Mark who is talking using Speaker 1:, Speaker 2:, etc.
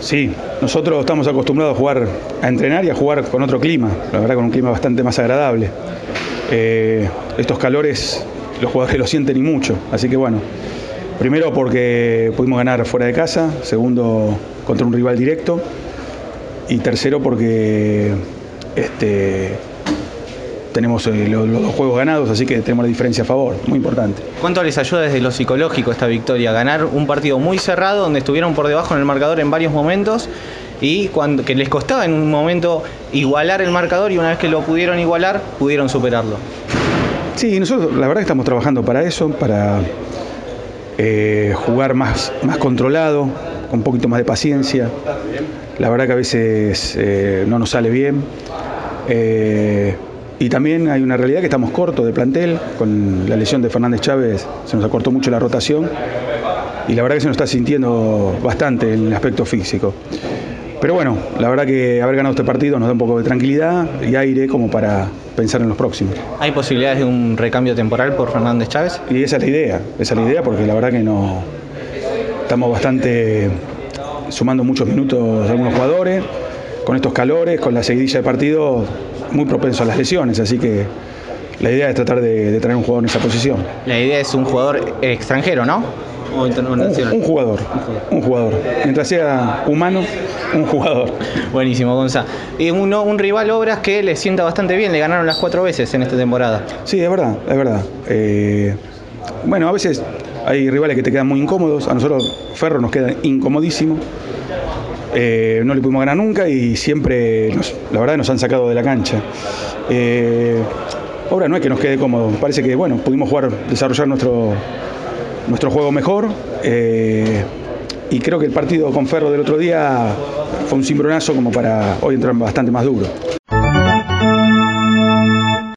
Speaker 1: Sí, nosotros estamos acostumbrados a jugar, a entrenar y a jugar con otro clima, la verdad con un clima bastante más agradable. Eh, estos calores los jugadores lo sienten y mucho, así que bueno, primero porque pudimos ganar fuera de casa, segundo contra un rival directo y tercero porque este, tenemos eh, los, los dos juegos ganados, así que tenemos la diferencia a favor, muy importante.
Speaker 2: ¿Cuánto les ayuda desde lo psicológico esta victoria? Ganar un partido muy cerrado donde estuvieron por debajo en el marcador en varios momentos y cuando, que les costaba en un momento igualar el marcador y una vez que lo pudieron igualar, pudieron superarlo.
Speaker 1: Sí, nosotros la verdad que estamos trabajando para eso, para eh, jugar más, más controlado, con un poquito más de paciencia. La verdad que a veces eh, no nos sale bien. Eh, y también hay una realidad que estamos cortos de plantel, con la lesión de Fernández Chávez se nos acortó mucho la rotación y la verdad que se nos está sintiendo bastante en el aspecto físico. Pero bueno, la verdad que haber ganado este partido nos da un poco de tranquilidad y aire como para pensar en los próximos.
Speaker 2: ¿Hay posibilidades de un recambio temporal por Fernández Chávez?
Speaker 1: Y esa es la idea, esa es la idea porque la verdad que no estamos bastante sumando muchos minutos de algunos jugadores, con estos calores, con la seguidilla de partido, muy propenso a las lesiones, así que la idea es tratar de, de traer un jugador en esa posición.
Speaker 2: La idea es un jugador extranjero, ¿no? O
Speaker 1: Un,
Speaker 2: internacional.
Speaker 1: un jugador, un jugador. Mientras sea humano, un jugador.
Speaker 2: Buenísimo, Gonza. Y un rival Obras que le sienta bastante bien, le ganaron las cuatro veces en esta temporada.
Speaker 1: Sí, es verdad, es verdad. Eh, bueno, a veces hay rivales que te quedan muy incómodos. A nosotros Ferro nos queda incomodísimo. Eh, no le pudimos ganar nunca y siempre, nos- la verdad, nos han sacado de la cancha. Eh, ahora no es que nos quede cómodo, parece que bueno, pudimos jugar, desarrollar nuestro, nuestro juego mejor. eh, y creo que el partido con Ferro del otro día fue un cimbronazo como para hoy entrar bastante más duro.